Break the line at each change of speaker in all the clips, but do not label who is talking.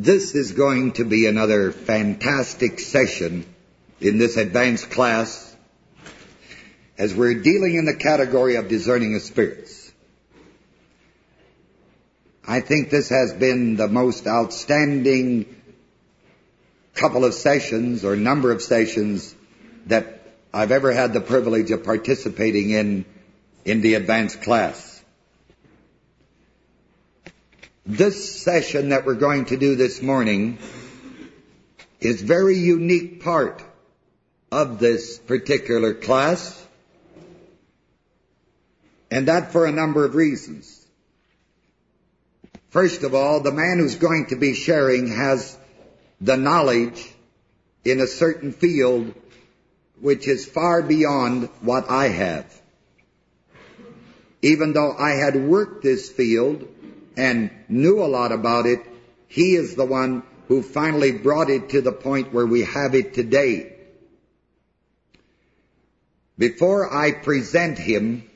This is going to be another fantastic session in this advanced class as we're dealing in the category of discerning of spirits. I think this has been the most outstanding couple of sessions or number of sessions that I've ever had the privilege of participating in in the advanced class. This session that we're going to do this morning is very unique part of this particular class, and that for a number of reasons. First of all, the man who's going to be sharing has the knowledge in a certain field which is far beyond what I have. Even though I had worked this field and knew a lot about it, he is the one who finally brought it to the point where we have it today. Before I present him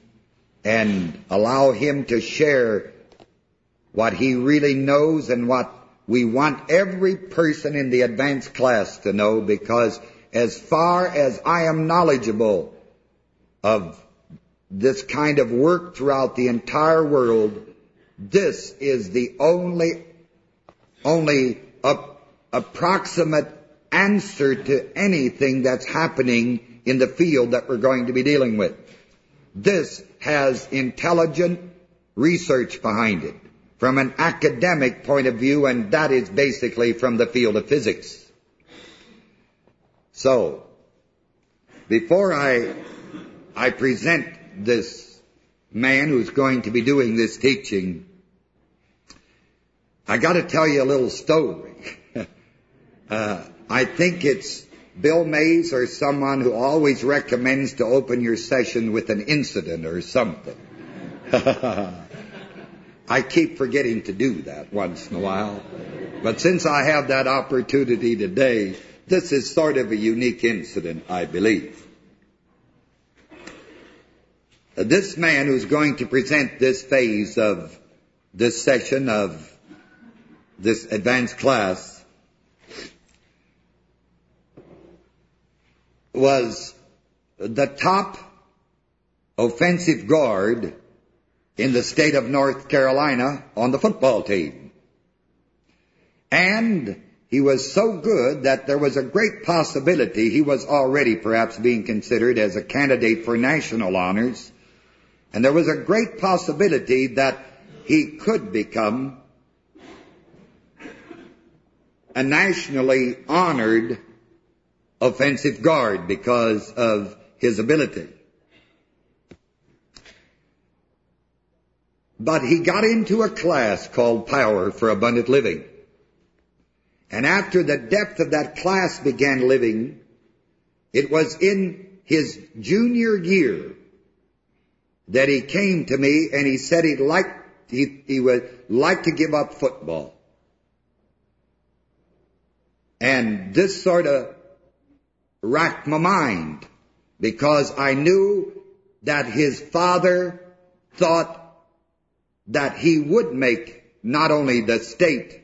and allow him to share what he really knows and what we want every person in the advanced class to know because as far as I am knowledgeable of this kind of work throughout the entire world, this is the only, only approximate answer to anything that's happening in the field that we're going to be dealing with. This has intelligent research behind it from an academic point of view, and that is basically from the field of physics. So, before I, I present this man who's going to be doing this teaching, I got to tell you a little story. uh, I think it's Bill Mays or someone who always recommends to open your session with an incident or something. I keep forgetting to do that once in a while. But since I have that opportunity today, this is sort of a unique incident, I believe. This man who's going to present this phase of this session of this advanced class was the top offensive guard in the state of North Carolina on the football team. And he was so good that there was a great possibility he was already perhaps being considered as a candidate for national honors. And there was a great possibility that he could become a nationally honored offensive guard because of his ability. But he got into a class called Power for Abundant Living. And after the depth of that class began living, it was in his junior year that he came to me and he said he'd like, he, he would like to give up football. And this sort of racked my mind because I knew that his father thought that he would make not only the state,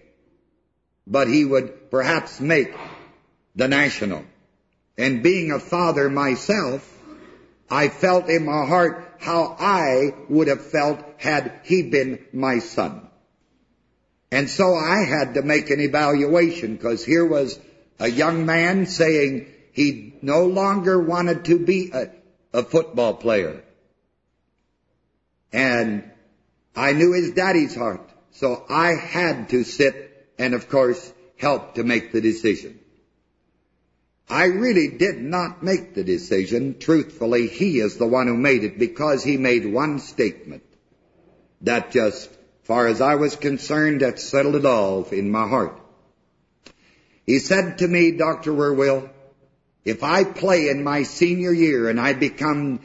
but he would perhaps make the national. And being a father myself, I felt in my heart how I would have felt had he been my son. And so I had to make an evaluation because here was a young man saying he no longer wanted to be a, a football player. And I knew his daddy's heart. So I had to sit and of course help to make the decision. I really did not make the decision. Truthfully, he is the one who made it because he made one statement that just far as I was concerned, that settled it all in my heart. He said to me, Dr. Wierwille, if I play in my senior year and I become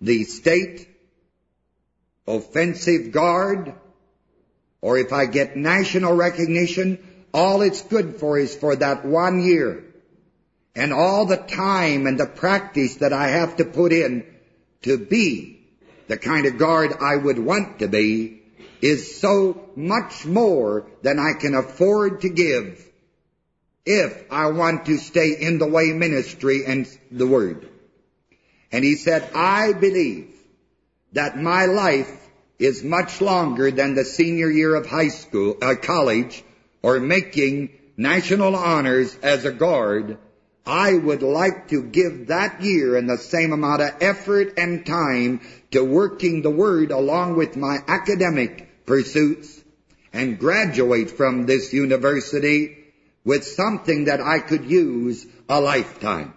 the state offensive guard, or if I get national recognition, all it's good for is for that one year. And all the time and the practice that I have to put in to be the kind of guard I would want to be, is so much more than I can afford to give if I want to stay in the way ministry and the word. And he said, I believe that my life is much longer than the senior year of high school, uh, college, or making national honors as a guard. I would like to give that year and the same amount of effort and time to working the word along with my academic pursuits and graduate from this university with something that I could use a lifetime.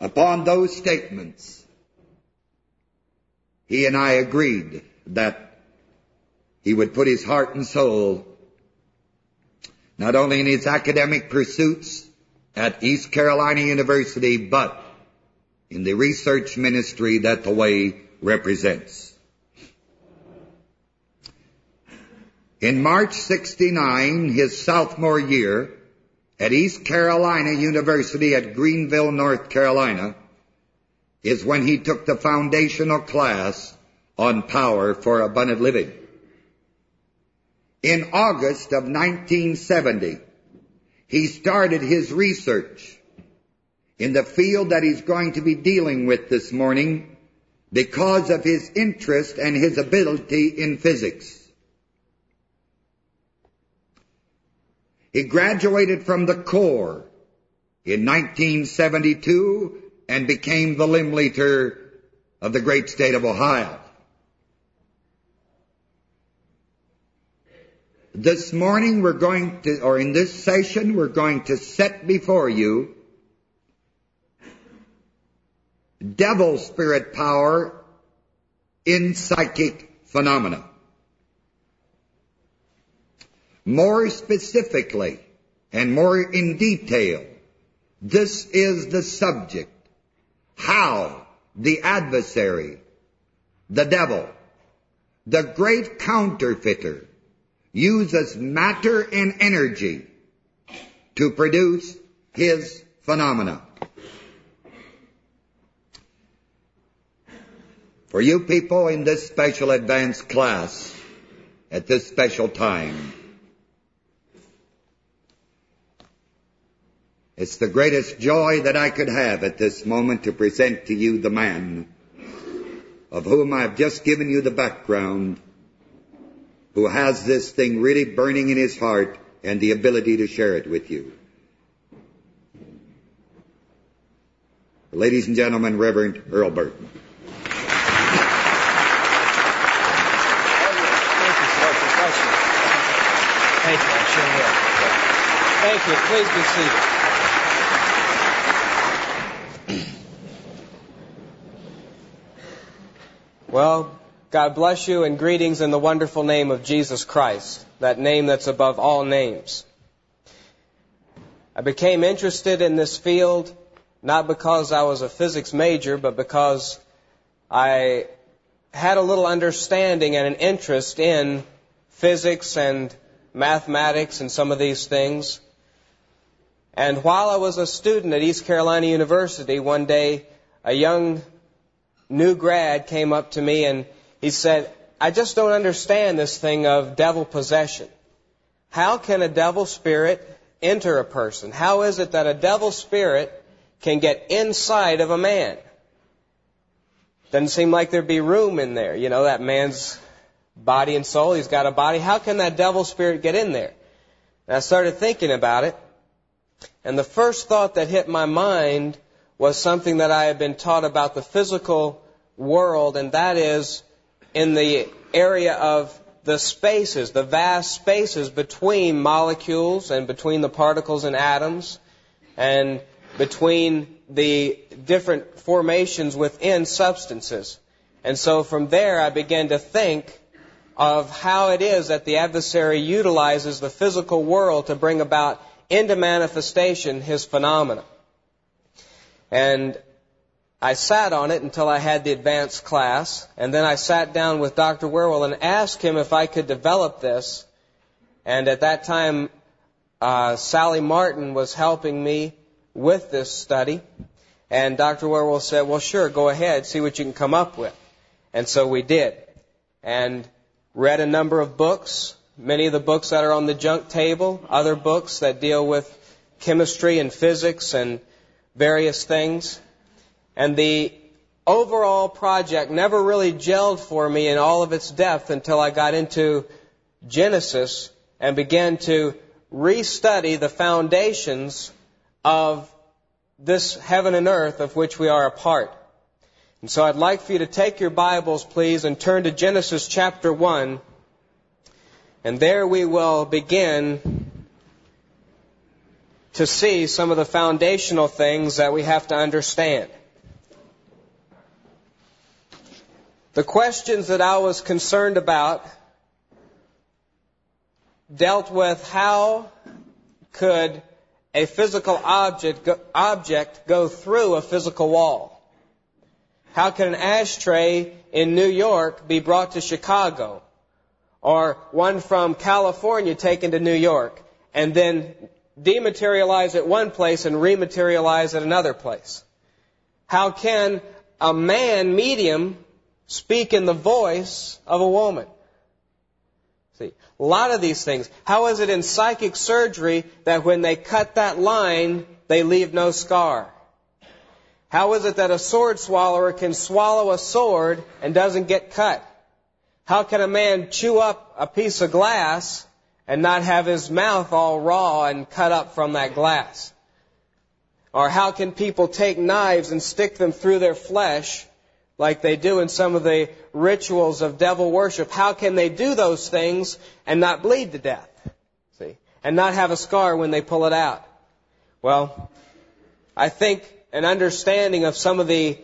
Upon those statements, he and I agreed that he would put his heart and soul not only in his academic pursuits at East Carolina University, but in the research ministry that the Way represents. In March 69, his sophomore year, at East Carolina University at Greenville, North Carolina, is when he took the foundational class on power for abundant living. In August of 1970, he started his research in the field that he's going to be dealing with this morning because of his interest and his ability in physics. He graduated from the Corps in 1972 and became the limb leader of the great state of Ohio. This morning we're going to, or in this session, we're going to set before you devil spirit power in psychic phenomena. More specifically and more in detail, this is the subject. How the adversary, the devil, the great counterfeiter, uses matter and energy to produce his phenomena. For you people in this special advanced class, at this special time, It's the greatest joy that I could have at this moment to present to you the man of whom I've just given you the background, who has this thing really burning in his heart and the ability to share it with you. Ladies and gentlemen, Reverend Earl Burton.
Thank you. I sure will. Thank you. Please be seated. Well, God bless you and greetings in the wonderful name of Jesus Christ, that name that's above all names. I became interested in this field not because I was a physics major, but because I had a little understanding and an interest in physics and mathematics and some of these things. And while I was a student at East Carolina University, one day a young new grad came up to me and he said, I just don't understand this thing of devil possession. How can a devil spirit enter a person? How is it that a devil spirit can get inside of a man? Doesn't seem like there'd be room in there. You know, that man's body and soul, he's got a body. How can that devil spirit get in there? And I started thinking about it. And the first thought that hit my mind was something that I had been taught about the physical world, and that is in the area of the spaces, the vast spaces between molecules and between the particles and atoms and between the different formations within substances. And so from there I began to think of how it is that the adversary utilizes the physical world to bring about into manifestation his phenomena. And I sat on it until I had the advanced class, and then I sat down with Dr. Wierwille and asked him if I could develop this. And at that time, uh, Sally Martin was helping me with this study. And Dr. Wierwille said, well, sure, go ahead, see what you can come up with. And so we did. And read a number of books, many of the books that are on the junk table, other books that deal with chemistry and physics and various things. And the overall project never really gelled for me in all of its depth until I got into Genesis and began to restudy the foundations of this heaven and earth of which we are a part. And so I'd like for you to take your Bibles, please, and turn to Genesis chapter 1. And there we will begin to see some of the foundational things that we have to understand. The questions that I was concerned about dealt with how could a physical object go, object go through a physical wall? How can an ashtray in New York be brought to Chicago? Or one from California taken to New York and then dematerialize at one place and rematerialize at another place? How can a man medium speak in the voice of a woman? See, a lot of these things. How is it in psychic surgery that when they cut that line, they leave no scar? How is it that a sword swallower can swallow a sword and doesn't get cut? How can a man chew up a piece of glass and not have his mouth all raw and cut up from that glass? Or how can people take knives and stick them through their flesh like they do in some of the rituals of devil worship? How can they do those things and not bleed to death? See? And not have a scar when they pull it out? Well, I think an understanding of some of the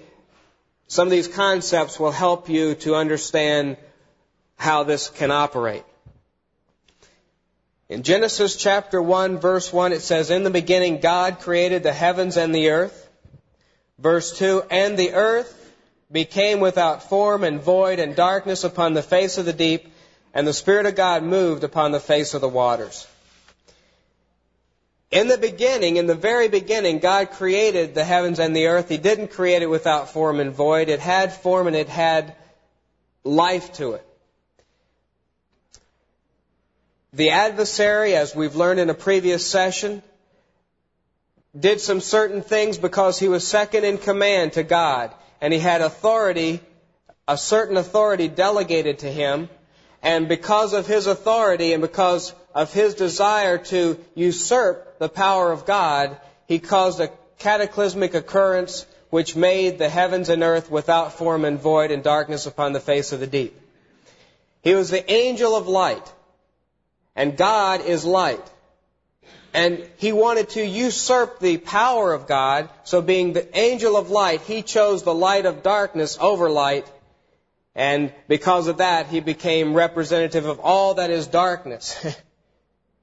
some of these concepts will help you to understand how this can operate. In Genesis chapter 1 verse 1 it says, In the beginning God created the heavens and the earth. Verse 2, And the earth became without form and void and darkness upon the face of the deep, and the Spirit of God moved upon the face of the waters. In the beginning, in the very beginning, God created the heavens and the earth. He didn't create it without form and void. It had form and it had life to it. The adversary, as we've learned in a previous session, did some certain things because he was second in command to God and he had authority, a certain authority delegated to him. And because of his authority and because of his desire to usurp the power of God, he caused a cataclysmic occurrence which made the heavens and earth without form and void and darkness upon the face of the deep. He was the angel of light, and God is light. And he wanted to usurp the power of God, so being the angel of light, he chose the light of darkness over light, and because of that, he became representative of all that is darkness.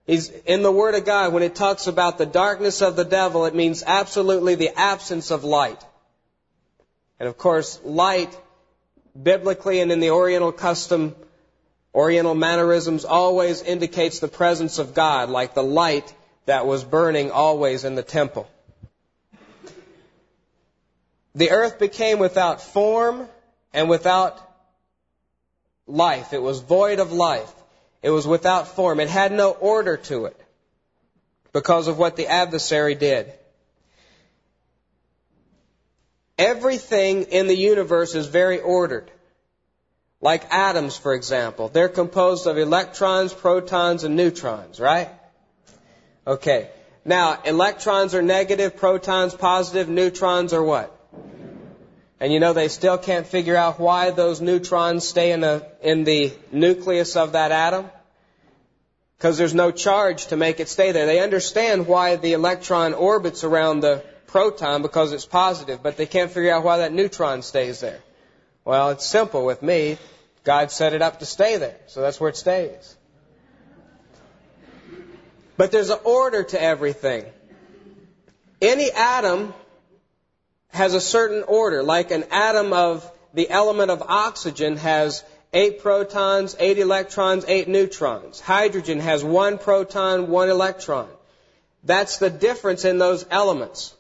He's in the Word of God, when it talks about the darkness of the devil, it means absolutely the absence of light. And of course, light, biblically and in the Oriental custom, Oriental mannerisms, always indicates the presence of God, like the light that was burning always in the temple. The earth became without form and without life. It was void of life. It was without form. It had no order to it because of what the adversary did. Everything in the universe is very ordered. Like atoms, for example. They're composed of electrons, protons, and neutrons, right? Okay. Now, electrons are negative, protons positive, neutrons are what? And you know they still can't figure out why those neutrons stay in the, in the nucleus of that atom. Because there's no charge to make it stay there. They understand why the electron orbits around the proton because it's positive, but they can't figure out why that neutron stays there. Well, it's simple with me. God set it up to stay there, so that's where it stays. But there's an order to everything. Any atom has a certain order, like an atom of the element of oxygen has eight protons, eight electrons, eight neutrons. Hydrogen has one proton, one electron. That's the difference in those elements.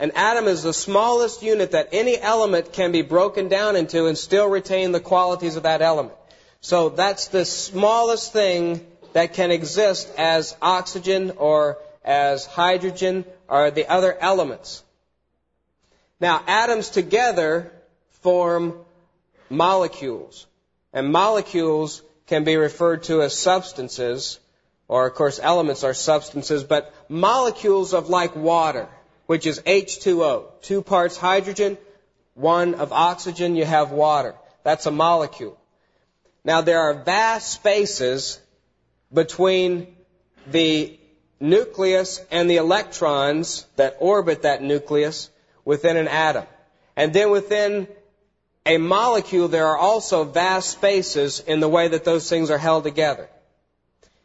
An atom is the smallest unit that any element can be broken down into and still retain the qualities of that element. So that's the smallest thing that can exist as oxygen or as hydrogen or the other elements. Now, atoms together form molecules. And molecules can be referred to as substances, or of course elements are substances, but molecules of like water which is H2O, two parts hydrogen, one of oxygen, you have water. That's a molecule. Now there are vast spaces between the nucleus and the electrons that orbit that nucleus within an atom. And then within a molecule, there are also vast spaces in the way that those things are held together.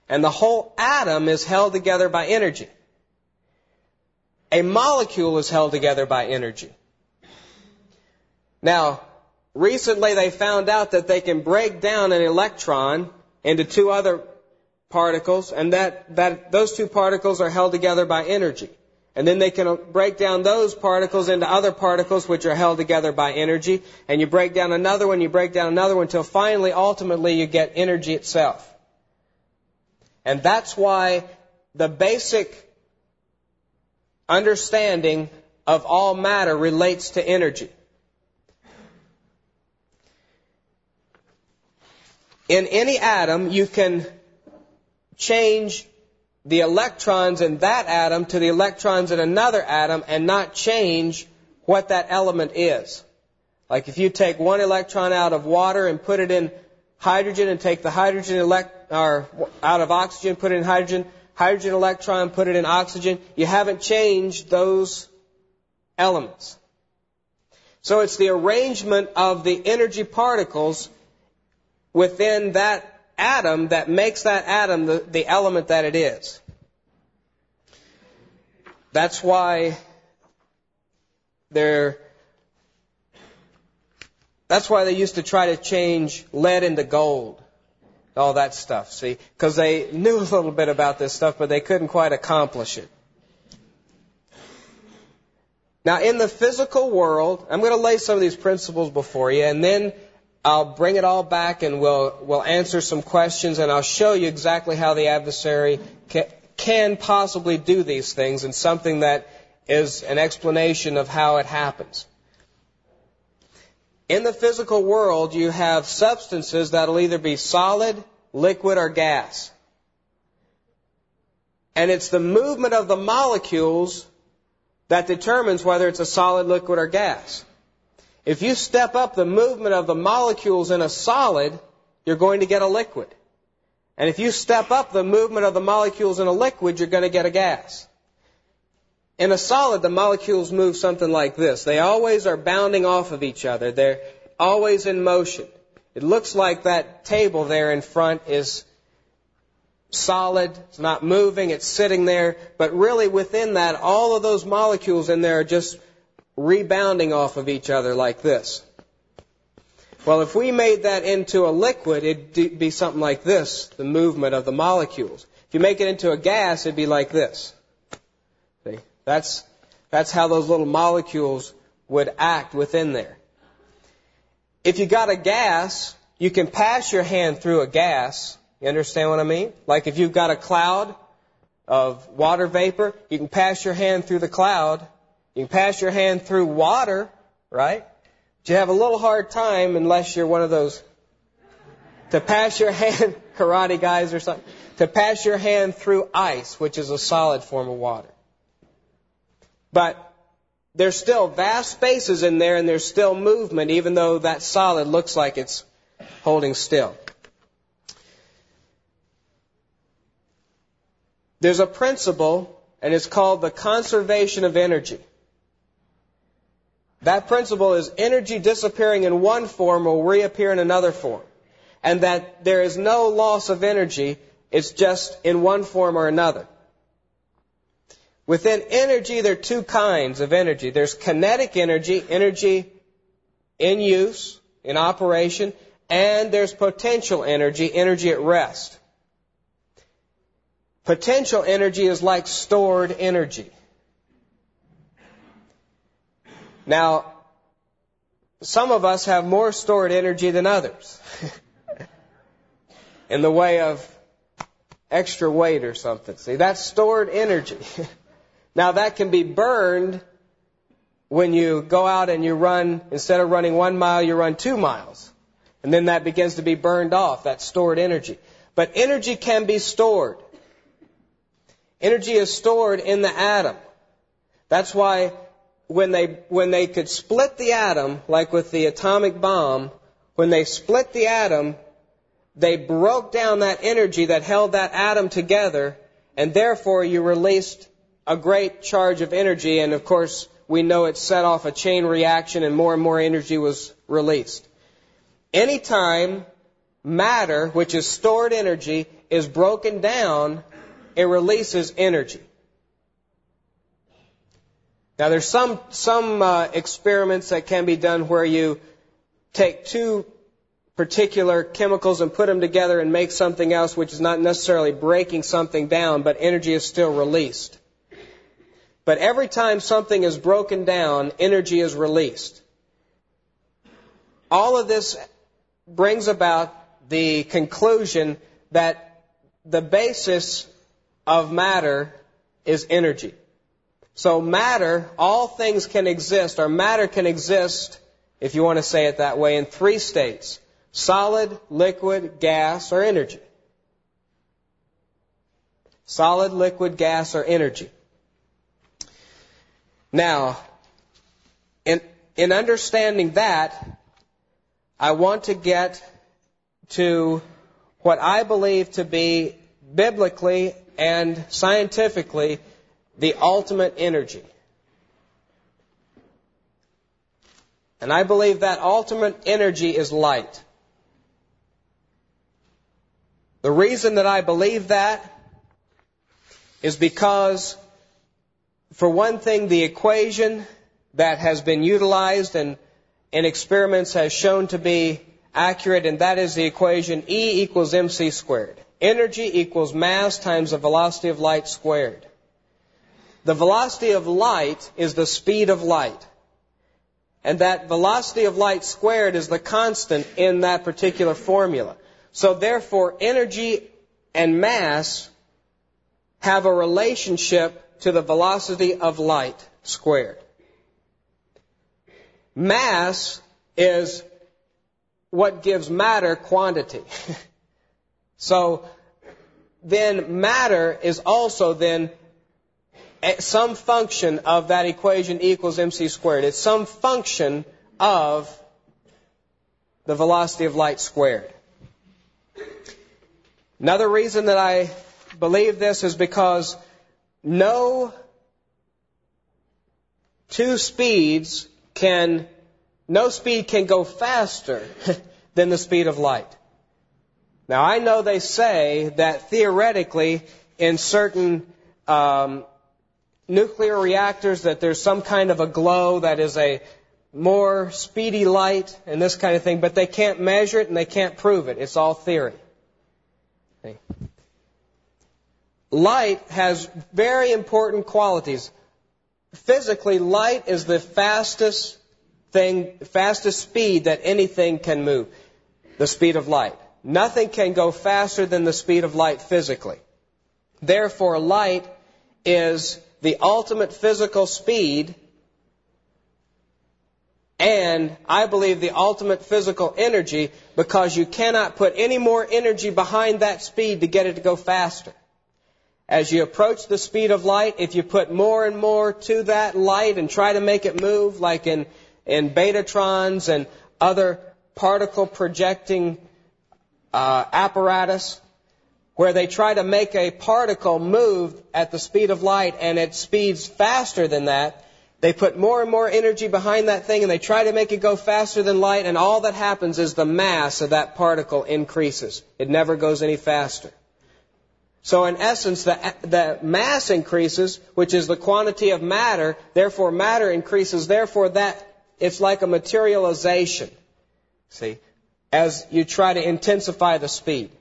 And the whole atom is held together by energy. A molecule is held together by energy. Now, recently they found out that they can break down an electron into two other particles, and that, that those two particles are held together by energy. And then they can break down those particles into other particles which are held together by energy. And you break down another one, you break down another one until finally, ultimately, you get energy itself. And that's why the basic understanding of all matter relates to energy. In any atom, you can change the electrons in that atom to the electrons in another atom and not change what that element is. Like if you take one electron out of water and put it in hydrogen and take the hydrogen elect, or out of oxygen, put it in hydrogen, hydrogen electron, put it in oxygen. You haven't changed those elements. So it's the arrangement of the energy particles within that atom that makes that atom the, the element that it is. That's why they're that's why they used to try to change lead into gold all that stuff, see? Because they knew a little bit about this stuff, but they couldn't quite accomplish it. Now, in the physical world, I'm going to lay some of these principles before you, and then I'll bring it all back and we'll, we'll answer some questions, and I'll show you exactly how the adversary can, can possibly do these things and something that is an explanation of how it happens. In the physical world, you have substances that'll either be solid, liquid, or gas. And it's the movement of the molecules that determines whether it's a solid, liquid, or gas. If you step up the movement of the molecules in a solid, you're going to get a liquid. And if you step up the movement of the molecules in a liquid, you're going to get a gas. In a solid, the molecules move something like this. They always are bounding off of each other. They're always in motion. It looks like that table there in front is solid, it's not moving, it's sitting there, but really within that, all of those molecules in there are just rebounding off of each other like this. Well, if we made that into a liquid, it'd be something like this, the movement of the molecules. If you make it into a gas, it'd be like this. See? That's, that's how those little molecules would act within there. If you got a gas, you can pass your hand through a gas. You understand what I mean? Like if you've got a cloud of water vapor, you can pass your hand through the cloud. You can pass your hand through water, right? But you have a little hard time unless you're one of those to pass your hand, karate guys or something, to pass your hand through ice, which is a solid form of water. But there's still vast spaces in there and there's still movement, even though that solid looks like it's holding still. There's a principle, and it's called the conservation of energy. That principle is energy disappearing in one form will reappear in another form. And that there is no loss of energy, it's just in one form or another. Within energy, there are two kinds of energy. There's kinetic energy, energy in use, in operation, and there's potential energy, energy at rest. Potential energy is like stored energy. Now, some of us have more stored energy than others. In the way of extra weight or something. See, that's stored energy. now that can be burned when you go out and you run, instead of running one mile, you run two miles. And then that begins to be burned off, that stored energy. But energy can be stored. Energy is stored in the atom. That's why when they, when they could split the atom, like with the atomic bomb, when they split the atom, they broke down that energy that held that atom together, and therefore you released a great charge of energy, and of course, we know it set off a chain reaction and more and more energy was released. Anytime matter, which is stored energy, is broken down, it releases energy. Now there's some, some uh, experiments that can be done where you take two particular chemicals and put them together and make something else which is not necessarily breaking something down, but energy is still released. But every time something is broken down, energy is released. All of this brings about the conclusion that the basis of matter is energy. So matter, all things can exist, or matter can exist, if you want to say it that way, in three states. Solid, liquid, gas, or energy. Solid, liquid, gas, or energy. Now, in, in understanding that, I want to get to what I believe to be biblically and scientifically the ultimate energy. And I believe that ultimate energy is light. The reason that I believe that is because for one thing, the equation that has been utilized and in experiments has shown to be accurate, and that is the equation E equals mc squared. Energy equals mass times the velocity of light squared. The velocity of light is the speed of light. And that velocity of light squared is the constant in that particular formula. So therefore, energy and mass have a relationship to the velocity of light squared. Mass is what gives matter quantity. so then matter is also then some function of that equation equals mc squared. It's some function of the velocity of light squared. Another reason that I believe this is because no two speeds can, no speed can go faster than the speed of light. Now I know they say that theoretically in certain um, nuclear reactors that there's some kind of a glow that is a more speedy light and this kind of thing, but they can't measure it and they can't prove it. It's all theory. Okay light has very important qualities. Physically, light is the fastest thing, fastest speed that anything can move. The speed of light. Nothing can go faster than the speed of light physically. Therefore, light is the ultimate physical speed and I believe the ultimate physical energy because you cannot put any more energy behind that speed to get it to go faster. As you approach the speed of light, if you put more and more to that light and try to make it move, like in, in betatrons and other particle projecting uh, apparatus, where they try to make a particle move at the speed of light and it speeds faster than that, they put more and more energy behind that thing and they try to make it go faster than light and all that happens is the mass of that particle increases. It never goes any faster. So in essence, the, the mass increases, which is the quantity of matter, therefore matter increases, therefore that, it's like a materialization. See? As you try to intensify the speed.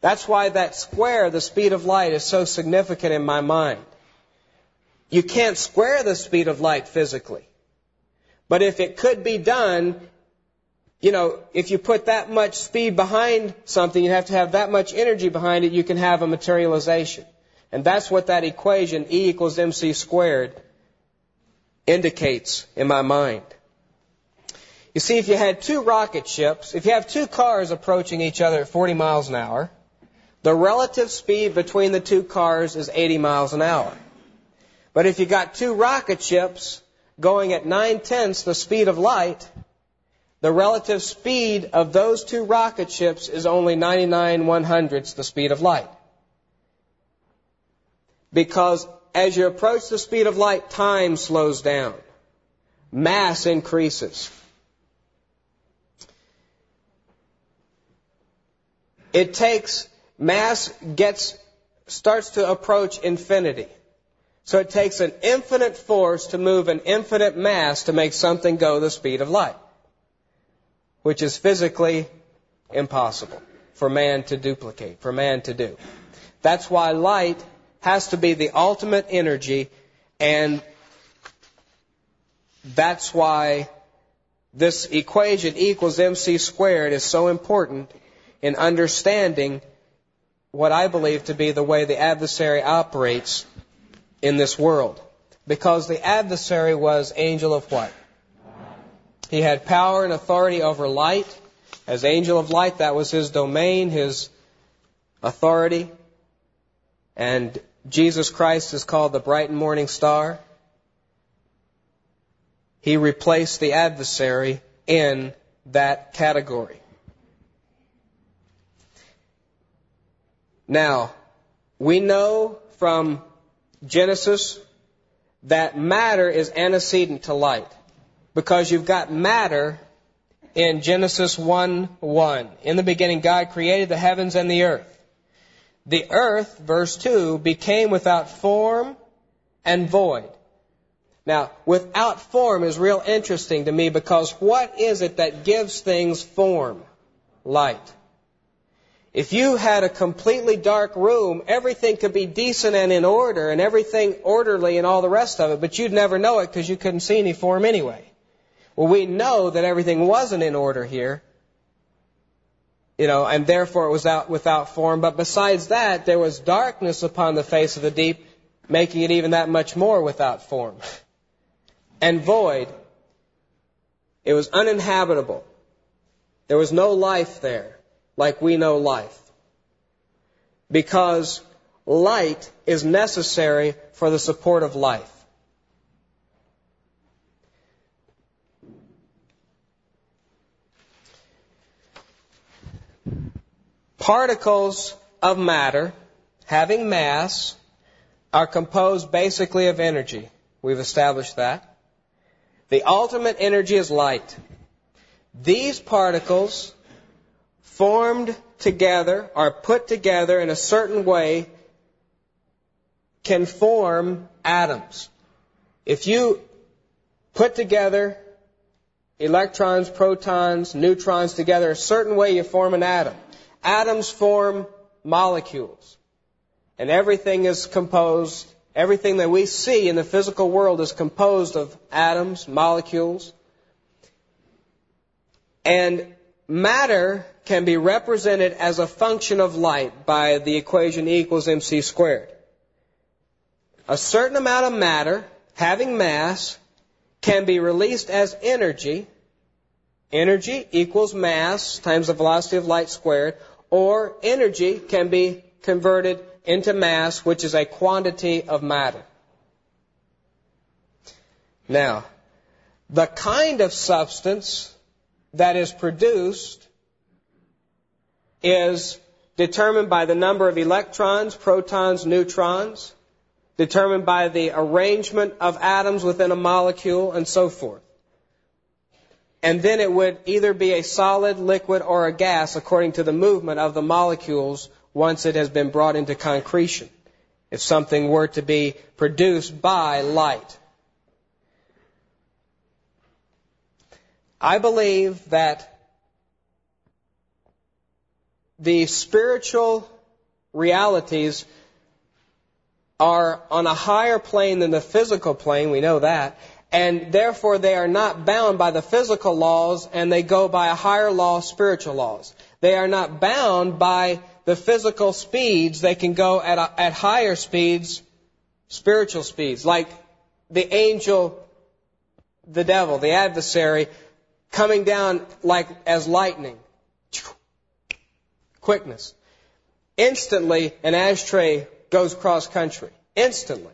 That's why that square, the speed of light, is so significant in my mind. You can't square the speed of light physically. But if it could be done, you know, if you put that much speed behind something, you have to have that much energy behind it, you can have a materialization. And that's what that equation, E equals mc squared, indicates in my mind. You see, if you had two rocket ships, if you have two cars approaching each other at 40 miles an hour, the relative speed between the two cars is 80 miles an hour. But if you got two rocket ships going at nine tenths the speed of light, the relative speed of those two rocket ships is only 99 one hundredths the speed of light. Because as you approach the speed of light, time slows down. Mass increases. It takes, mass gets, starts to approach infinity. So it takes an infinite force to move an infinite mass to make something go the speed of light, which is physically impossible for man to duplicate, for man to do. That's why light has to be the ultimate energy, and that's why this equation equals mc squared is so important in understanding what I believe to be the way the adversary operates in this world. Because the adversary was angel of what? He had power and authority over light. As angel of light, that was his domain, his authority. And Jesus Christ is called the bright and morning star. He replaced the adversary in that category. Now, we know from Genesis that matter is antecedent to light because you've got matter in Genesis 1 1. In the beginning, God created the heavens and the earth. The earth, verse 2, became without form and void. Now, without form is real interesting to me because what is it that gives things form? Light. If you had a completely dark room, everything could be decent and in order and everything orderly and all the rest of it, but you'd never know it because you couldn't see any form anyway. Well, we know that everything wasn't in order here, you know, and therefore it was out without form. But besides that, there was darkness upon the face of the deep, making it even that much more without form. And void. It was uninhabitable. There was no life there like we know life. Because light is necessary for the support of life. Particles of matter having mass are composed basically of energy. We've established that. The ultimate energy is light. These particles formed together or put together in a certain way can form atoms. If you put together electrons, protons, neutrons together a certain way, you form an atom. Atoms form molecules. And everything is composed, everything that we see in the physical world is composed of atoms, molecules. And matter can be represented as a function of light by the equation E equals mc squared. A certain amount of matter having mass can be released as energy. Energy equals mass times the velocity of light squared, or energy can be converted into mass, which is a quantity of matter. Now, the kind of substance that is produced is determined by the number of electrons, protons, neutrons, determined by the arrangement of atoms within a molecule, and so forth. And then it would either be a solid, liquid, or a gas according to the movement of the molecules once it has been brought into concretion. If something were to be produced by light. I believe that the spiritual realities are on a higher plane than the physical plane, we know that, and therefore they are not bound by the physical laws and they go by a higher law, spiritual laws. They are not bound by the physical speeds. They can go at, a, at higher speeds, spiritual speeds, like the angel, the devil, the adversary, coming down like as lightning. Quickness. Instantly, an ashtray goes cross country. Instantly.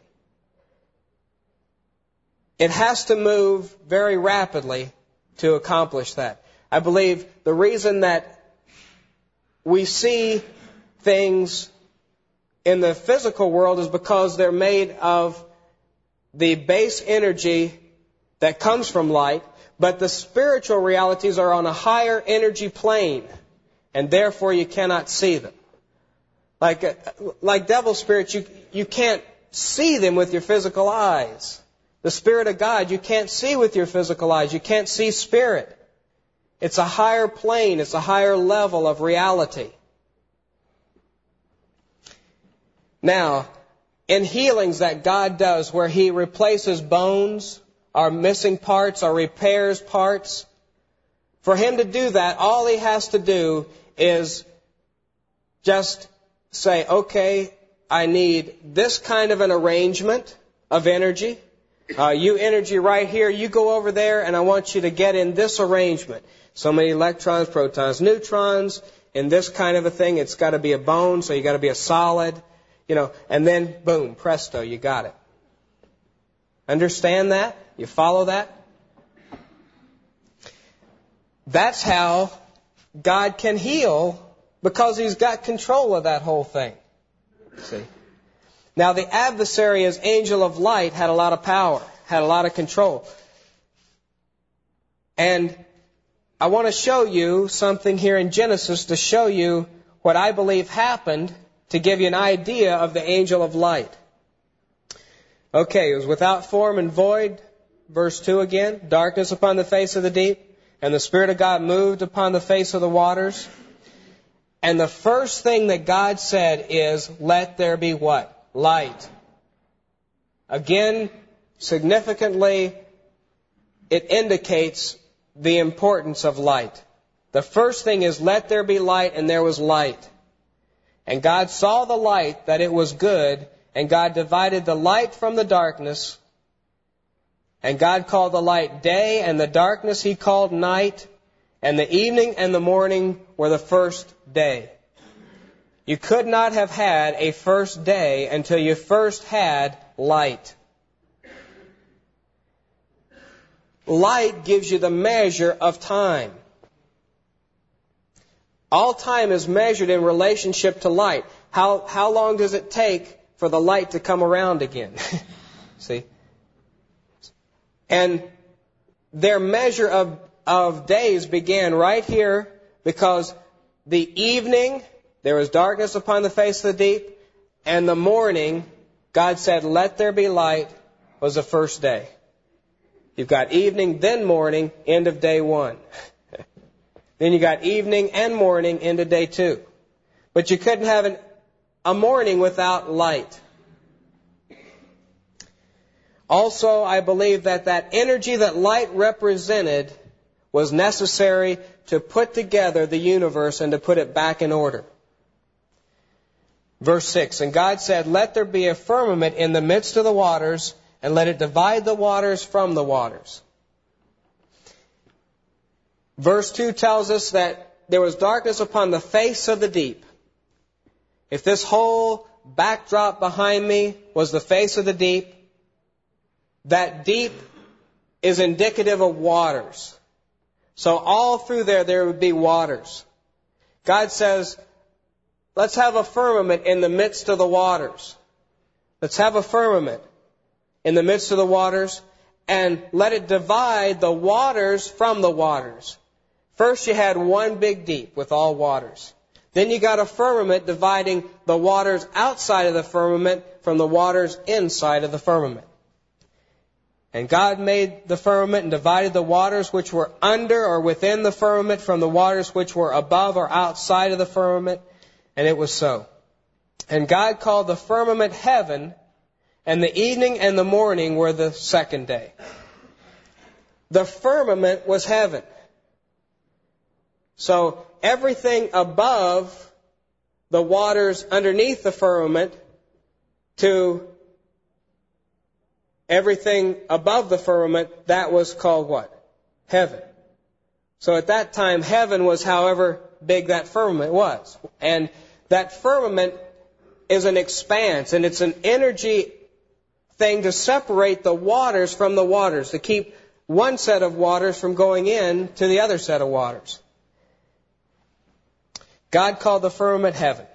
It has to move very rapidly to accomplish that. I believe the reason that we see things in the physical world is because they're made of the base energy that comes from light, but the spiritual realities are on a higher energy plane, and therefore you cannot see them. Like, uh, like devil spirits, you, you can't see them with your physical eyes. The Spirit of God, you can't see with your physical eyes. You can't see Spirit. It's a higher plane. It's a higher level of reality. Now, in healings that God does where He replaces bones or missing parts or repairs parts, for Him to do that, all He has to do is just say, okay, I need this kind of an arrangement of energy. Uh, you energy right here, you go over there and I want you to get in this arrangement. So many electrons, protons, neutrons, in this kind of a thing. It's got to be a bone, so you got to be a solid, you know, and then boom, presto, you got it. Understand that? You follow that? That's how God can heal because He's got control of that whole thing. See? Now, the adversary as angel of light had a lot of power, had a lot of control. And I want to show you something here in Genesis to show you what I believe happened to give you an idea of the angel of light. Okay, it was without form and void, verse 2 again, darkness upon the face of the deep, and the Spirit of God moved upon the face of the waters. And the first thing that God said is, let there be what? light. Again, significantly, it indicates the importance of light. The first thing is, let there be light, and there was light. And God saw the light that it was good, and God divided the light from the darkness. And God called the light day, and the darkness he called night, and the evening and the morning were the first day. You could not have had a first day until you first had light. Light gives you the measure of time. All time is measured in relationship to light. How, how long does it take for the light to come around again? See? And their measure of, of days began right here because the evening there was darkness upon the face of the deep, and the morning, God said, Let there be light, was the first day. You've got evening, then morning, end of day one. then you got evening and morning into day two. But you couldn't have an, a morning without light. Also, I believe that that energy that light represented was necessary to put together the universe and to put it back in order. Verse 6 And God said, Let there be a firmament in the midst of the waters, and let it divide the waters from the waters. Verse 2 tells us that there was darkness upon the face of the deep. If this whole backdrop behind me was the face of the deep, that deep is indicative of waters. So all through there, there would be waters. God says, Let's have a firmament in the midst of the waters. Let's have a firmament in the midst of the waters and let it divide the waters from the waters. First you had one big deep with all waters. Then you got a firmament dividing the waters outside of the firmament from the waters inside of the firmament. And God made the firmament and divided the waters which were under or within the firmament from the waters which were above or outside of the firmament. And it was so. And God called the firmament heaven, and the evening and the morning were the second day. the firmament was heaven. So everything above the waters underneath the firmament to everything above the firmament, that was called what? Heaven. So at that time, heaven was however big that firmament was. And that firmament is an expanse, and it's an energy thing to separate the waters from the waters, to keep one set of waters from going in to the other set of waters. God called the firmament heaven.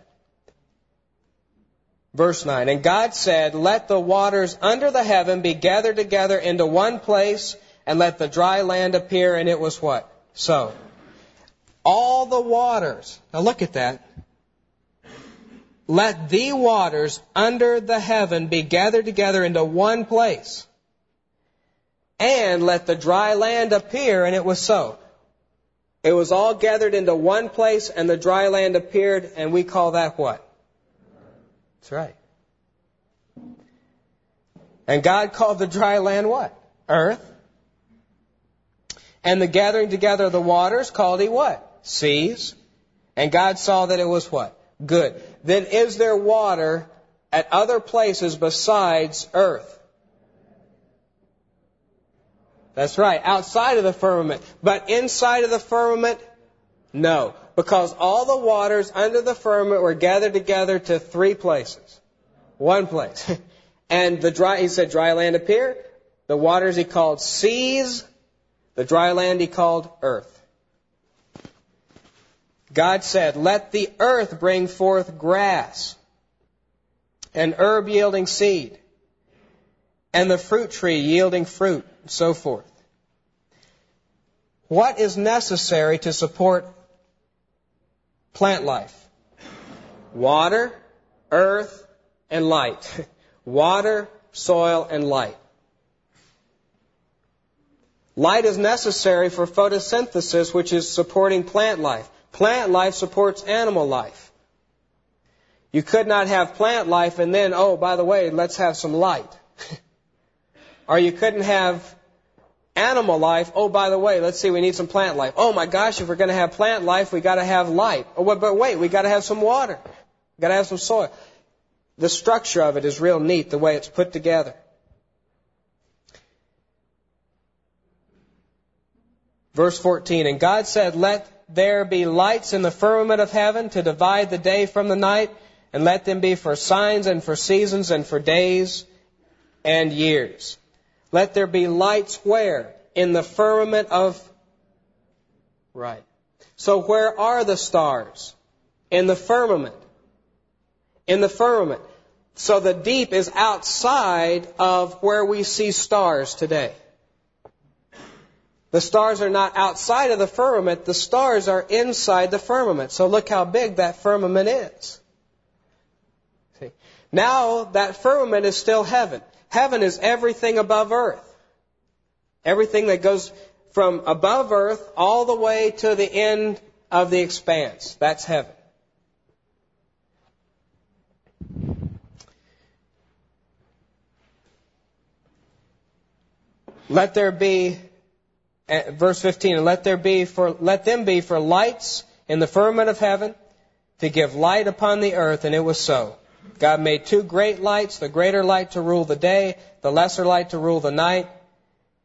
Verse 9, And God said, Let the waters under the heaven be gathered together into one place, and let the dry land appear, and it was what? So. All the waters, now look at that. Let the waters under the heaven be gathered together into one place. And let the dry land appear, and it was so. It was all gathered into one place, and the dry land appeared, and we call that what? That's right. And God called the dry land what? Earth. And the gathering together of the waters called he what? Seas. And God saw that it was what? Good. Then is there water at other places besides earth? That's right, outside of the firmament. But inside of the firmament, no. Because all the waters under the firmament were gathered together to three places. One place. and the dry, he said, dry land appear. The waters he called seas. The dry land he called earth. God said, let the earth bring forth grass and herb yielding seed and the fruit tree yielding fruit and so forth. What is necessary to support plant life? Water, earth, and light. Water, soil, and light. Light is necessary for photosynthesis, which is supporting plant life. Plant life supports animal life. You could not have plant life and then, oh, by the way, let's have some light. or you couldn't have animal life. Oh, by the way, let's see, we need some plant life. Oh my gosh, if we're going to have plant life, we got to have light. Oh, but wait, we got to have some water. We got to have some soil. The structure of it is real neat, the way it's put together. Verse 14, and God said, let there be lights in the firmament of heaven to divide the day from the night, and let them be for signs and for seasons and for days and years. Let there be lights where? In the firmament of. Right. So where are the stars? In the firmament. In the firmament. So the deep is outside of where we see stars today. The stars are not outside of the firmament, the stars are inside the firmament. So look how big that firmament is. See? Now that firmament is still heaven. Heaven is everything above earth. Everything that goes from above earth all the way to the end of the expanse. That's heaven. Let there be, eh, verse 15, and let there be for, let them be for lights in the firmament of heaven to give light upon the earth, and it was so. God made two great lights, the greater light to rule the day, the lesser light to rule the night.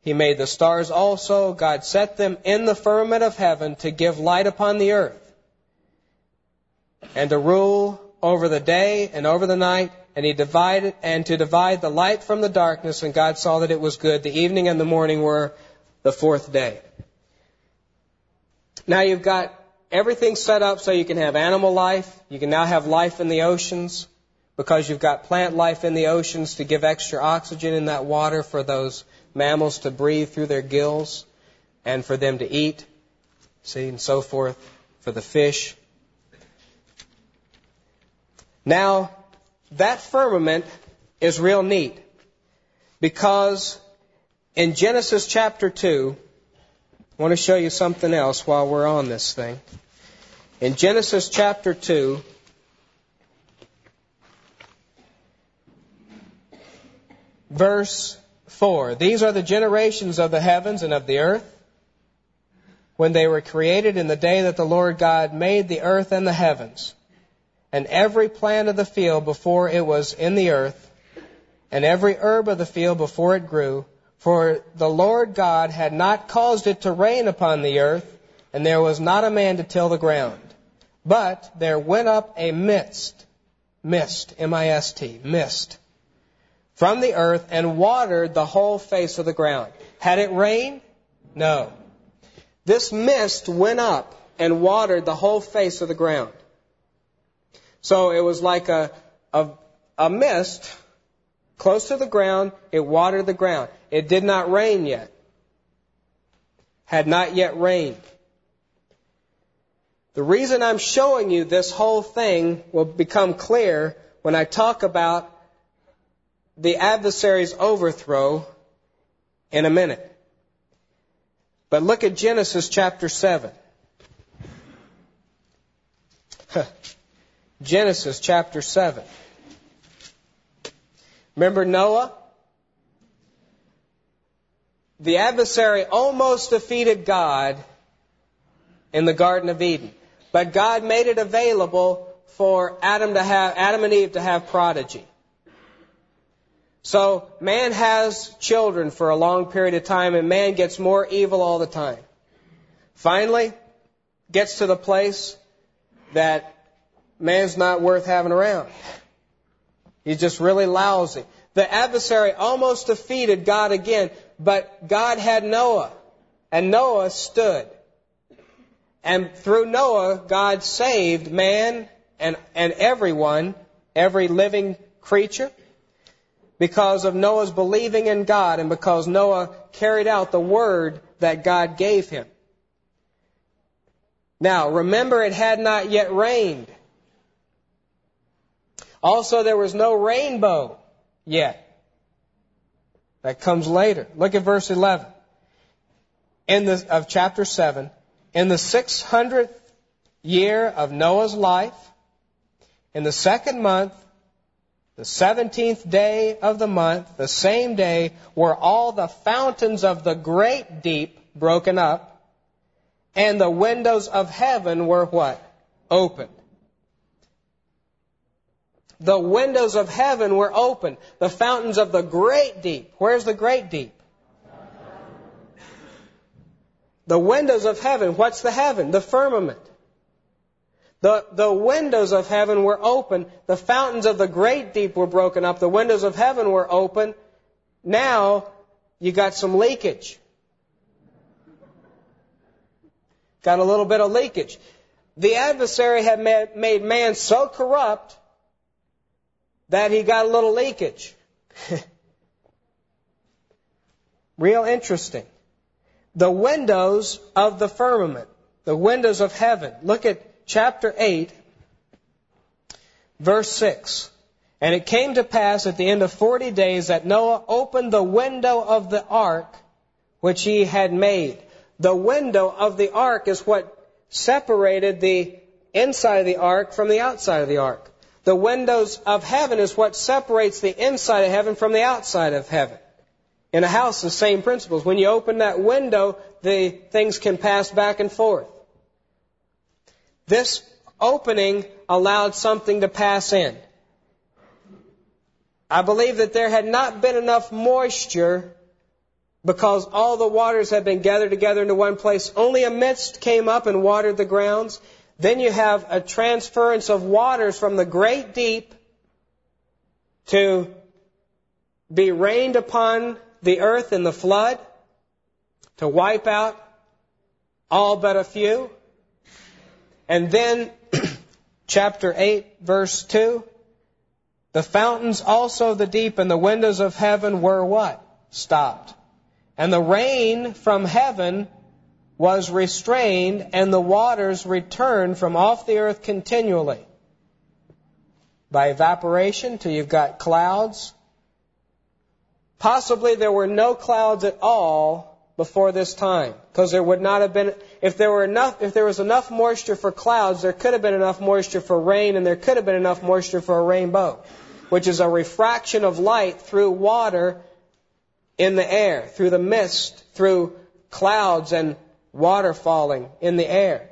He made the stars also. God set them in the firmament of heaven to give light upon the earth and to rule over the day and over the night. And he divided, and to divide the light from the darkness. And God saw that it was good. The evening and the morning were the fourth day. Now you've got everything set up so you can have animal life. You can now have life in the oceans because you've got plant life in the oceans to give extra oxygen in that water for those mammals to breathe through their gills and for them to eat, see, and so forth, for the fish. Now, that firmament is real neat because in Genesis chapter 2, I want to show you something else while we're on this thing. In Genesis chapter 2, verse 4. These are the generations of the heavens and of the earth when they were created in the day that the Lord God made the earth and the heavens, and every plant of the field before it was in the earth, and every herb of the field before it grew, for the Lord God had not caused it to rain upon the earth, and there was not a man to till the ground. But there went up a mist, mist, M-I-S-T, mist, from the earth and watered the whole face of the ground. Had it rained? No. This mist went up and watered the whole face of the ground. So it was like a, a, a mist close to the ground. It watered the ground. It did not rain yet. Had not yet rained. The reason I'm showing you this whole thing will become clear when I talk about the adversary's overthrow in a minute. But look at Genesis chapter 7. Genesis chapter 7. Remember Noah? The adversary almost defeated God in the Garden of Eden. But God made it available for Adam to have, Adam and Eve to have prodigy. So man has children for a long period of time and man gets more evil all the time. Finally, gets to the place that man's not worth having around. He's just really lousy. The adversary almost defeated God again, but God had Noah, and Noah stood. And through Noah, God saved man and, and everyone, every living creature because of Noah's believing in God and because Noah carried out the word that God gave him. Now, remember it had not yet rained. Also, there was no rainbow yet. That comes later. Look at verse 11 in the, of chapter 7. In the 600th year of Noah's life, in the second month, the seventeenth day of the month, the same day, were all the fountains of the great deep broken up, and the windows of heaven were what? Opened. The windows of heaven were open. The fountains of the great deep. Where's the great deep? The windows of heaven. What's the heaven? The firmament. The, the windows of heaven were open. The fountains of the great deep were broken up. The windows of heaven were open. Now, you got some leakage. Got a little bit of leakage. The adversary had made man so corrupt that he got a little leakage. Real interesting. The windows of the firmament, the windows of heaven. Look at chapter 8, verse 6. And it came to pass at the end of forty days that Noah opened the window of the ark which he had made. The window of the ark is what separated the inside of the ark from the outside of the ark. The windows of heaven is what separates the inside of heaven from the outside of heaven. In a house, the same principles. When you open that window, the things can pass back and forth. This opening allowed something to pass in. I believe that there had not been enough moisture because all the waters had been gathered together into one place. Only a mist came up and watered the grounds. Then you have a transference of waters from the great deep to be rained upon the earth in the flood to wipe out all but a few. And then, chapter 8, verse 2, the fountains also of the deep and the windows of heaven were what? Stopped. And the rain from heaven was restrained, and the waters returned from off the earth continually. By evaporation, till you've got clouds. Possibly there were no clouds at all before this time because there would not have been if there were enough if there was enough moisture for clouds there could have been enough moisture for rain and there could have been enough moisture for a rainbow which is a refraction of light through water in the air, through the mist, through clouds and water falling in the air.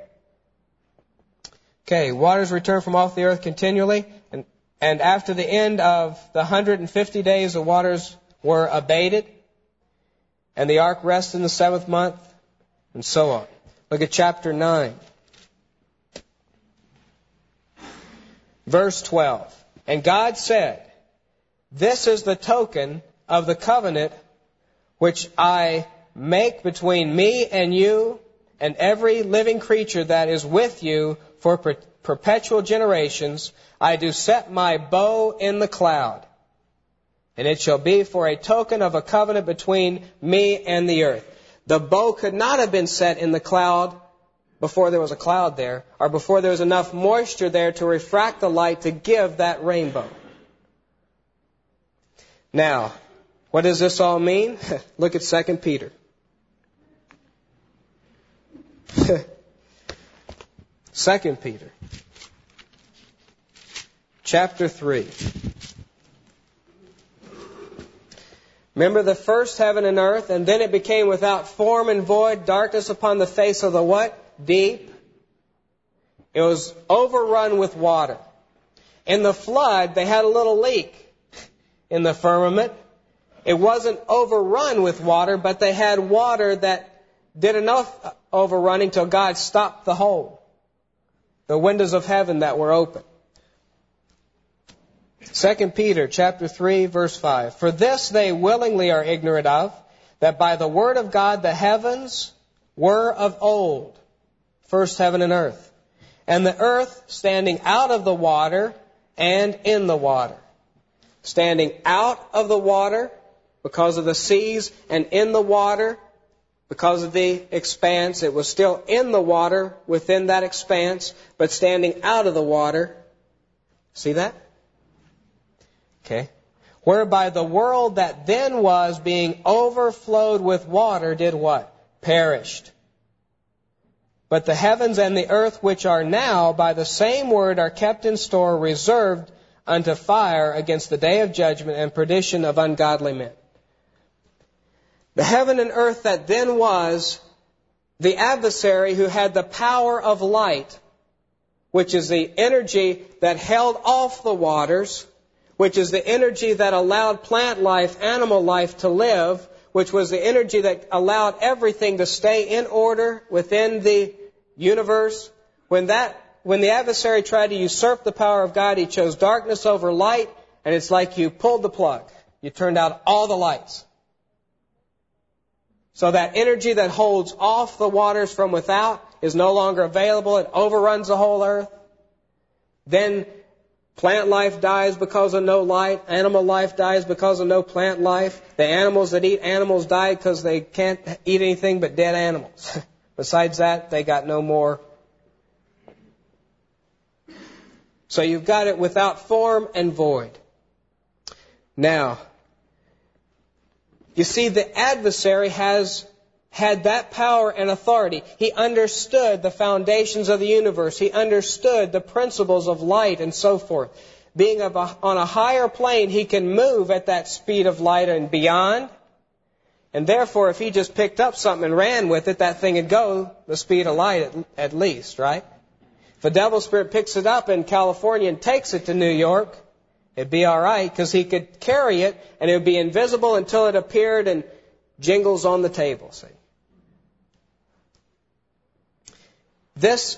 Okay, waters return from off the earth continually, and, and after the end of the 150 days, the waters were abated, and the ark rests in the seventh month, and so on. Look at chapter 9. Verse 12. And God said, This is the token of the covenant which I make between me and you and every living creature that is with you for per- perpetual generations. I do set my bow in the cloud. And it shall be for a token of a covenant between me and the earth. The bow could not have been set in the cloud before there was a cloud there, or before there was enough moisture there to refract the light to give that rainbow. Now, what does this all mean? Look at 2 Peter. 2 Peter. Chapter 3. Remember the first heaven and earth, and then it became without form and void, darkness upon the face of the what? Deep. It was overrun with water. In the flood, they had a little leak in the firmament. It wasn't overrun with water, but they had water that did enough overrunning till God stopped the hole. The windows of heaven that were open. 2 Peter chapter 3 verse 5. For this they willingly are ignorant of, that by the word of God the heavens were of old, first heaven and earth, and the earth standing out of the water and in the water. Standing out of the water because of the seas and in the water because of the expanse. It was still in the water within that expanse, but standing out of the water. See that? Okay. Whereby the world that then was being overflowed with water did what? Perished. But the heavens and the earth which are now by the same word are kept in store reserved unto fire against the day of judgment and perdition of ungodly men. The heaven and earth that then was, the adversary who had the power of light, which is the energy that held off the waters, which is the energy that allowed plant life, animal life to live, which was the energy that allowed everything to stay in order within the universe. When that, when the adversary tried to usurp the power of God, he chose darkness over light, and it's like you pulled the plug. You turned out all the lights. So that energy that holds off the waters from without is no longer available. It overruns the whole earth. Then Plant life dies because of no light. Animal life dies because of no plant life. The animals that eat animals die because they can't eat anything but dead animals. Besides that, they got no more. So you've got it without form and void. Now, you see, the adversary has had that power and authority. He understood the foundations of the universe. He understood the principles of light and so forth. Being on a higher plane, he can move at that speed of light and beyond. And therefore, if he just picked up something and ran with it, that thing would go the speed of light at, at least, right? If a devil spirit picks it up in California and takes it to New York, it'd be alright because he could carry it and it would be invisible until it appeared and jingles on the table, see? This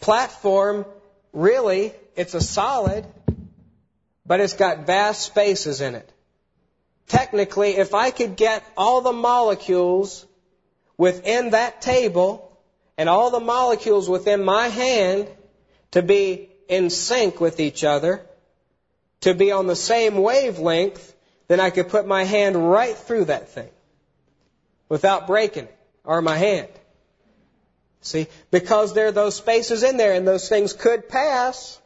platform, really, it's a solid, but it's got vast spaces in it. Technically, if I could get all the molecules within that table and all the molecules within my hand to be in sync with each other, to be on the same wavelength, then I could put my hand right through that thing without breaking it or my hand. See? Because there are those spaces in there and those things could pass.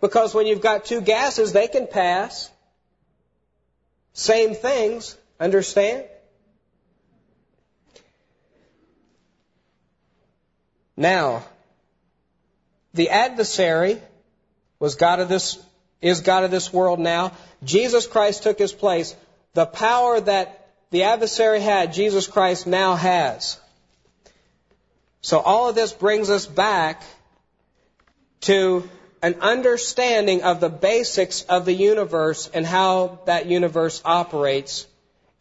Because when you've got two gases, they can pass. Same things. Understand? Now, the adversary was God of this, is God of this world now. Jesus Christ took his place. The power that the adversary had, Jesus Christ now has. So all of this brings us back to an understanding of the basics of the universe and how that universe operates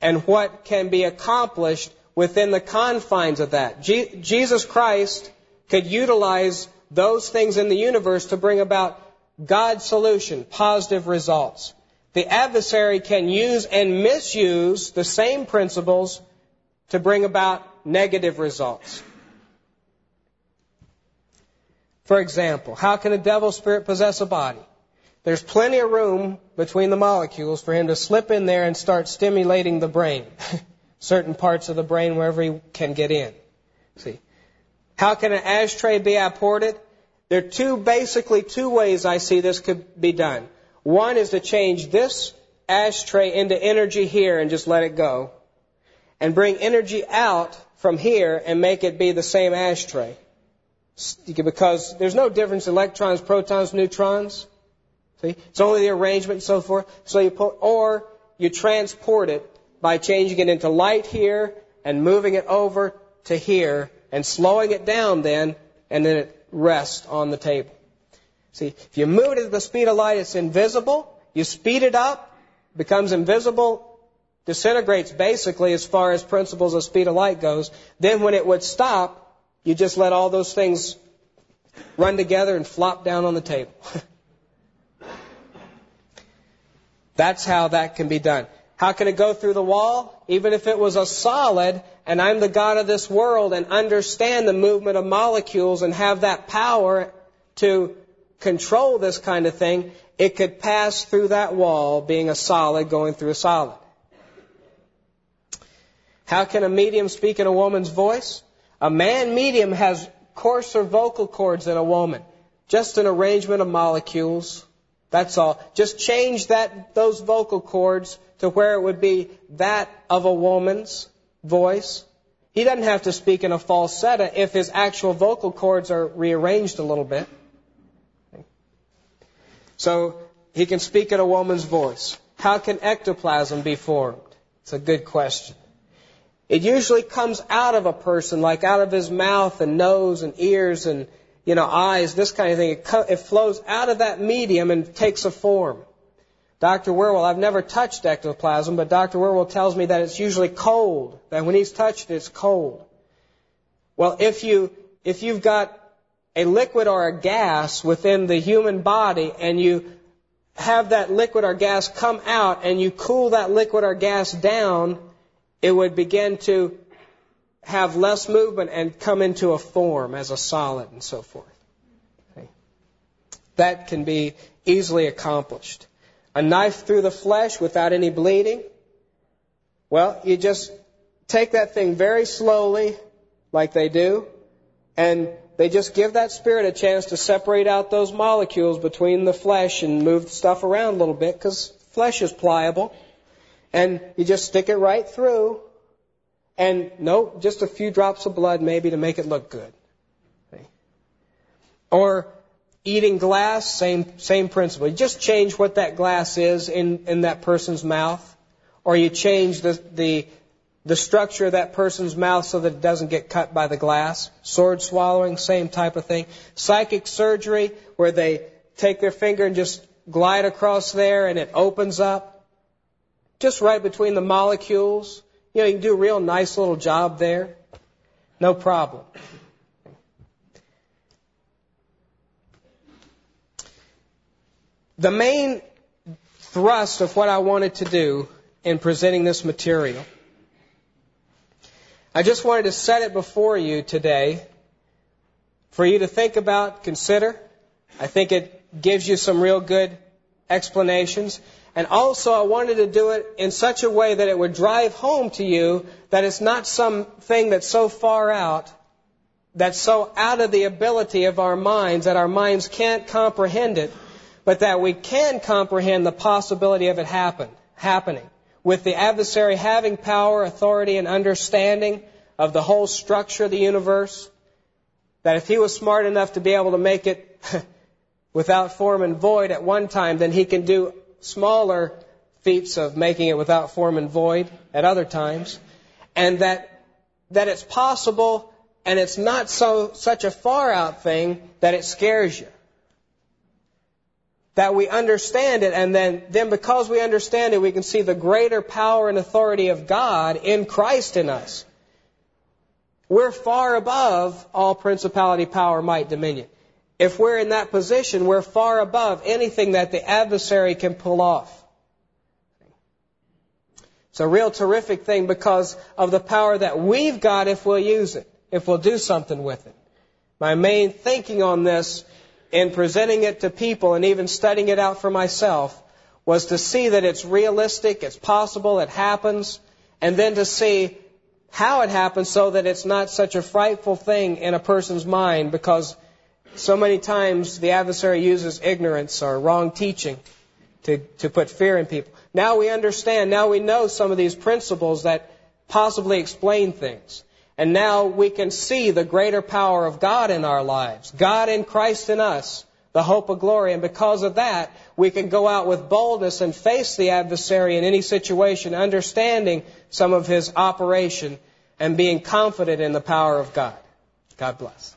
and what can be accomplished within the confines of that. Je- Jesus Christ could utilize those things in the universe to bring about God's solution, positive results. The adversary can use and misuse the same principles to bring about negative results. For example, how can a devil spirit possess a body? There's plenty of room between the molecules for him to slip in there and start stimulating the brain, certain parts of the brain wherever he can get in. See, how can an ashtray be apported? There are two, basically two ways I see this could be done. One is to change this ashtray into energy here and just let it go. And bring energy out from here and make it be the same ashtray. Because there's no difference in electrons, protons, neutrons. See? It's only the arrangement and so forth. So you put, or you transport it by changing it into light here and moving it over to here and slowing it down then, and then it rests on the table. See, if you move it at the speed of light, it's invisible. You speed it up, becomes invisible, disintegrates basically as far as principles of speed of light goes. Then when it would stop, you just let all those things run together and flop down on the table. That's how that can be done. How can it go through the wall? Even if it was a solid, and I'm the God of this world and understand the movement of molecules and have that power to control this kind of thing, it could pass through that wall being a solid going through a solid. How can a medium speak in a woman's voice? A man medium has coarser vocal cords than a woman. Just an arrangement of molecules. That's all. Just change that, those vocal cords to where it would be that of a woman's voice. He doesn't have to speak in a falsetto if his actual vocal cords are rearranged a little bit. So he can speak in a woman's voice. How can ectoplasm be formed? It's a good question. It usually comes out of a person, like out of his mouth and nose and ears and, you know, eyes, this kind of thing. It, co- it flows out of that medium and takes a form. Dr. Wierwille, I've never touched ectoplasm, but Dr. Wierwille tells me that it's usually cold, that when he's touched it, it's cold. Well, if you, if you've got a liquid or a gas within the human body and you have that liquid or gas come out and you cool that liquid or gas down, it would begin to have less movement and come into a form as a solid and so forth. Okay. That can be easily accomplished. A knife through the flesh without any bleeding. Well, you just take that thing very slowly, like they do, and they just give that spirit a chance to separate out those molecules between the flesh and move stuff around a little bit because flesh is pliable. And you just stick it right through. And nope, just a few drops of blood maybe to make it look good. Or eating glass, same, same principle. You just change what that glass is in, in that person's mouth. Or you change the, the the structure of that person's mouth so that it doesn't get cut by the glass. Sword swallowing, same type of thing. Psychic surgery, where they take their finger and just glide across there and it opens up. Just right between the molecules. You know, you can do a real nice little job there. No problem. The main thrust of what I wanted to do in presenting this material I just wanted to set it before you today for you to think about, consider. I think it gives you some real good explanations. And also, I wanted to do it in such a way that it would drive home to you that it's not something that's so far out, that's so out of the ability of our minds that our minds can't comprehend it, but that we can comprehend the possibility of it happen, happening. With the adversary having power, authority, and understanding of the whole structure of the universe, that if he was smart enough to be able to make it without form and void at one time, then he can do smaller feats of making it without form and void at other times, and that, that it's possible and it's not so, such a far out thing that it scares you. That we understand it and then, then because we understand it, we can see the greater power and authority of God in Christ in us. We're far above all principality, power, might, dominion. If we're in that position, we're far above anything that the adversary can pull off. It's a real terrific thing because of the power that we've got if we'll use it, if we'll do something with it. My main thinking on this in presenting it to people and even studying it out for myself was to see that it's realistic, it's possible, it happens, and then to see how it happens so that it's not such a frightful thing in a person's mind because so many times the adversary uses ignorance or wrong teaching to, to put fear in people. Now we understand, now we know some of these principles that possibly explain things. And now we can see the greater power of God in our lives. God in Christ in us, the hope of glory. And because of that, we can go out with boldness and face the adversary in any situation, understanding some of his operation and being confident in the power of God. God bless.